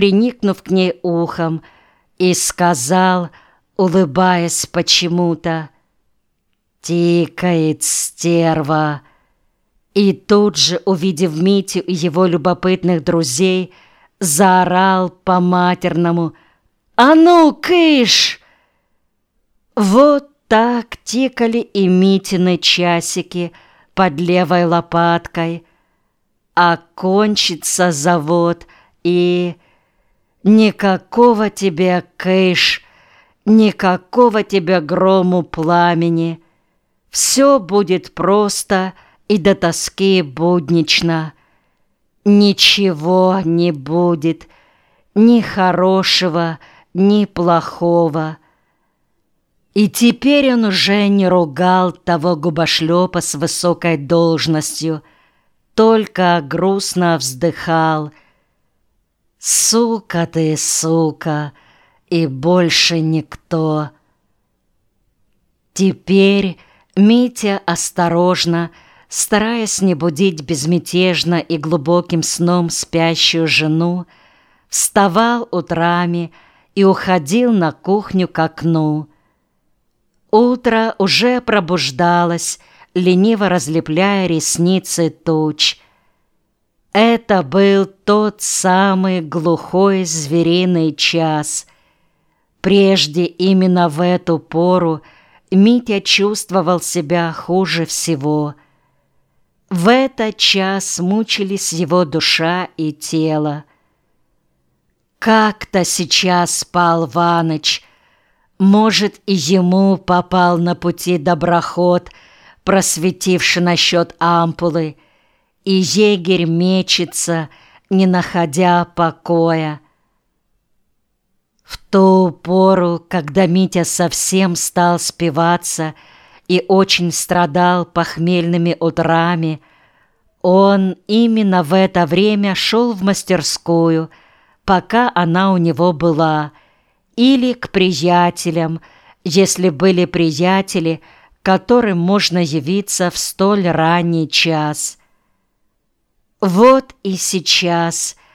приникнув к ней ухом, и сказал, улыбаясь почему-то, «Тикает стерва!» И тут же, увидев Митю и его любопытных друзей, заорал по-матерному «А ну, кыш!» Вот так тикали и Митины часики под левой лопаткой, а кончится завод, и никакого тебе кыш, никакого тебе грому пламени. Все будет просто и до тоски буднично. Ничего не будет, ни хорошего, ни плохого. И теперь он уже не ругал того губошлепа с высокой должностью, только грустно вздыхал. «Сука ты, сука, и больше никто!» Теперь Митя осторожно, стараясь не будить безмятежно и глубоким сном спящую жену, вставал утрами и уходил на кухню к окну. Утро уже пробуждалось, лениво разлепляя ресницы туч. Это был тот самый глухой звериный час. Прежде именно в эту пору Митя чувствовал себя хуже всего. В этот час мучились его душа и тело. Как-то сейчас спал Ваныч. Может, и ему попал на пути доброход, просветивший насчет ампулы, и егерь мечется, не находя покоя. В ту пору, когда Митя совсем стал спиваться и очень страдал похмельными утрами, он именно в это время шел в мастерскую, пока она у него была, или к приятелям, если были приятели, которым можно явиться в столь ранний час. Вот и сейчас –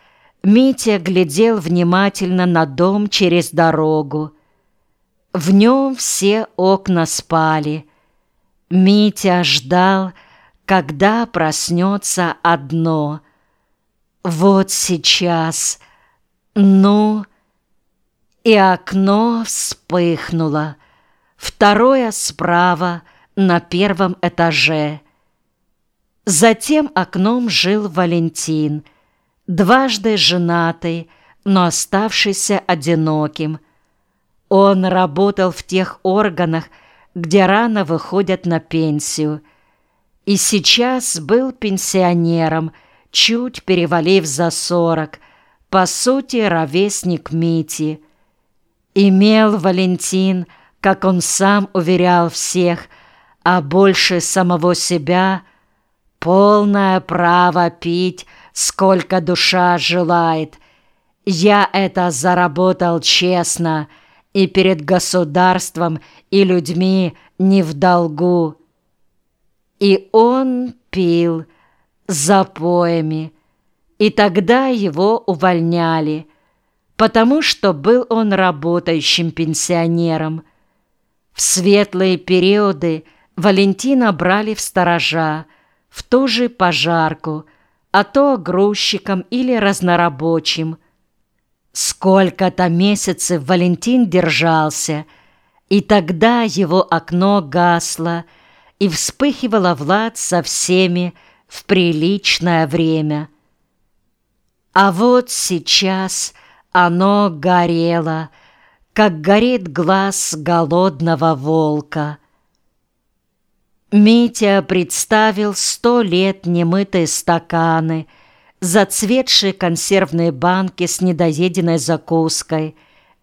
Митя глядел внимательно на дом через дорогу. В нем все окна спали. Митя ждал, когда проснется одно. Вот сейчас. Ну... И окно вспыхнуло. Второе справа, на первом этаже. Затем окном жил Валентин — дважды женатый, но оставшийся одиноким. Он работал в тех органах, где рано выходят на пенсию, и сейчас был пенсионером, чуть перевалив за сорок, по сути, ровесник Мити. Имел Валентин, как он сам уверял всех, а больше самого себя, полное право пить, сколько душа желает. Я это заработал честно и перед государством и людьми не в долгу. И он пил запоями, и тогда его увольняли, потому что был он работающим пенсионером. В светлые периоды Валентина брали в сторожа, в ту же пожарку – а то грузчиком или разнорабочим. Сколько-то месяцев Валентин держался, и тогда его окно гасло и вспыхивало Влад со всеми в приличное время. А вот сейчас оно горело, как горит глаз голодного волка — Митя представил сто лет немытые стаканы, зацветшие консервные банки с недоеденной закуской,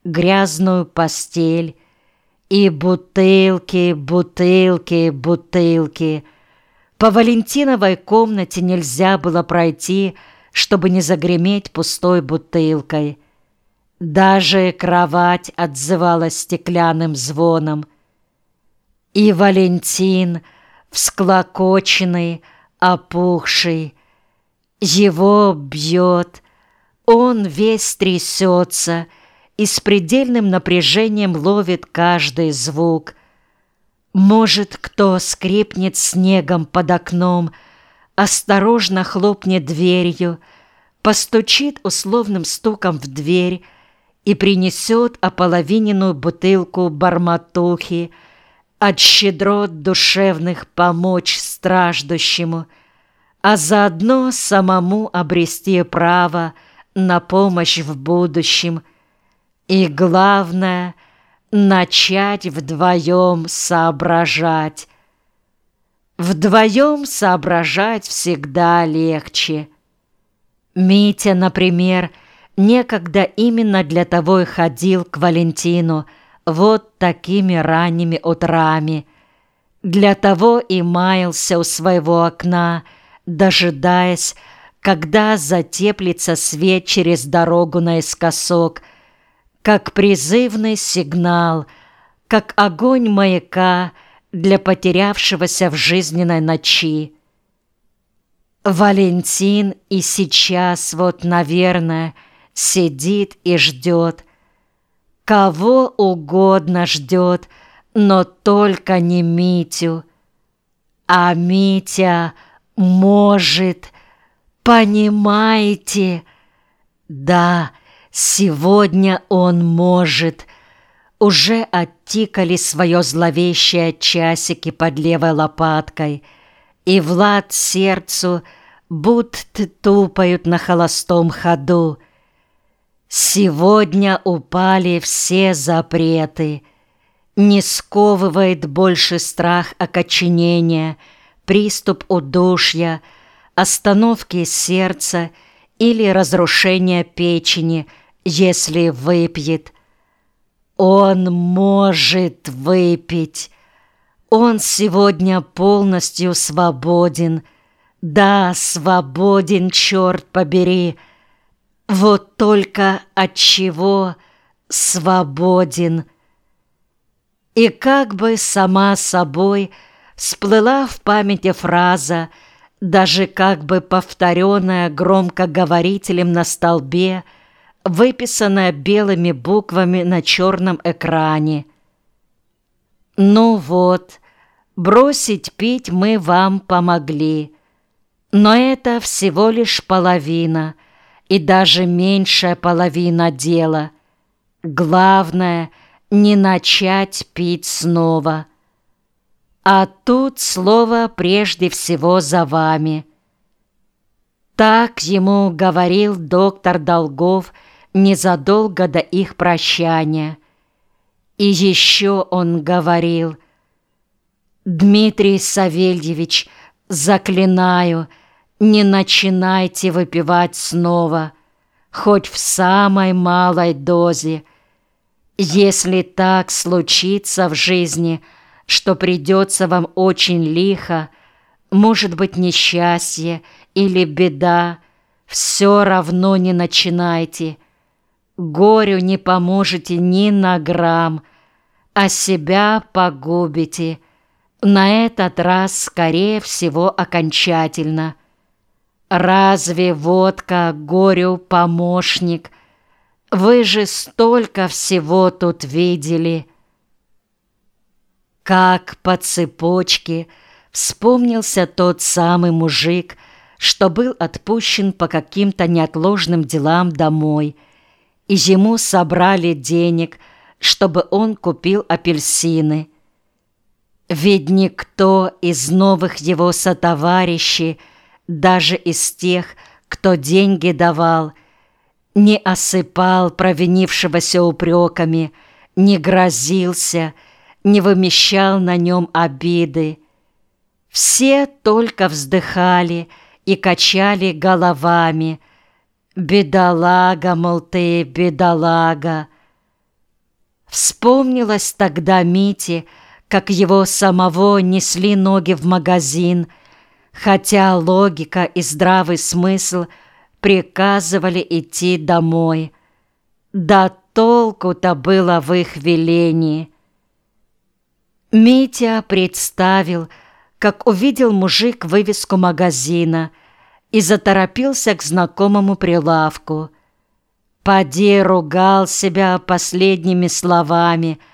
грязную постель и бутылки, бутылки, бутылки. По Валентиновой комнате нельзя было пройти, чтобы не загреметь пустой бутылкой. Даже кровать отзывалась стеклянным звоном. И Валентин — всклокоченный, опухший. Его бьет, Он весь трясется и с предельным напряжением ловит каждый звук. Может, кто скрипнет снегом под окном, осторожно хлопнет дверью, постучит условным стуком в дверь и принесет ополовиненную бутылку барматухи от щедрот душевных помочь страждущему, а заодно самому обрести право на помощь в будущем и, главное, начать вдвоем соображать. Вдвоем соображать всегда легче. Митя, например, некогда именно для того и ходил к Валентину вот такими ранними утрами. Для того и маялся у своего окна, дожидаясь, когда затеплится свет через дорогу наискосок, как призывный сигнал, как огонь маяка для потерявшегося в жизненной ночи. Валентин и сейчас вот, наверное, сидит и ждет. Кого угодно ждет, но только не Митю. А Митя может, понимаете? Да, сегодня он может. Уже оттикали свое зловещее часики под левой лопаткой — и Влад сердцу будто тупают на холостом ходу. Сегодня упали все запреты, не сковывает больше страх окоченения, приступ удушья, остановки сердца или разрушения печени, если выпьет. Он может выпить, он сегодня полностью свободен. Да, свободен, черт побери. Вот только от чего свободен. И как бы сама собой всплыла в памяти фраза, даже как бы повторенная громкоговорителем на столбе, выписанная белыми буквами на черном экране. «Ну вот», Бросить пить мы вам помогли, но это всего лишь половина и даже меньшая половина дела. Главное — не начать пить снова. А тут слово прежде всего за вами. Так ему говорил доктор Долгов незадолго до их прощания. И еще он говорил — Дмитрий Савельевич, заклинаю, не начинайте выпивать снова, хоть в самой малой дозе. Если так случится в жизни, что придется вам очень лихо, может быть несчастье или беда, все равно не начинайте. Горю не поможете ни на грамм, а себя погубите – на этот раз, скорее всего, окончательно. Разве водка горю помощник? Вы же столько всего тут видели. Как по цепочке вспомнился тот самый мужик, что был отпущен по каким-то неотложным делам домой, и ему собрали денег, чтобы он купил апельсины. Ведь никто из новых его сотоварищей, даже из тех, кто деньги давал, не осыпал провинившегося упреками, не грозился, не вымещал на нем обиды. Все только вздыхали и качали головами. «Бедолага, мол ты, бедолага!» Вспомнилось тогда Мите, как его самого несли ноги в магазин, хотя логика и здравый смысл приказывали идти домой. Да толку-то было в их велении. Митя представил, как увидел мужик вывеску магазина и заторопился к знакомому прилавку – Пади ругал себя последними словами —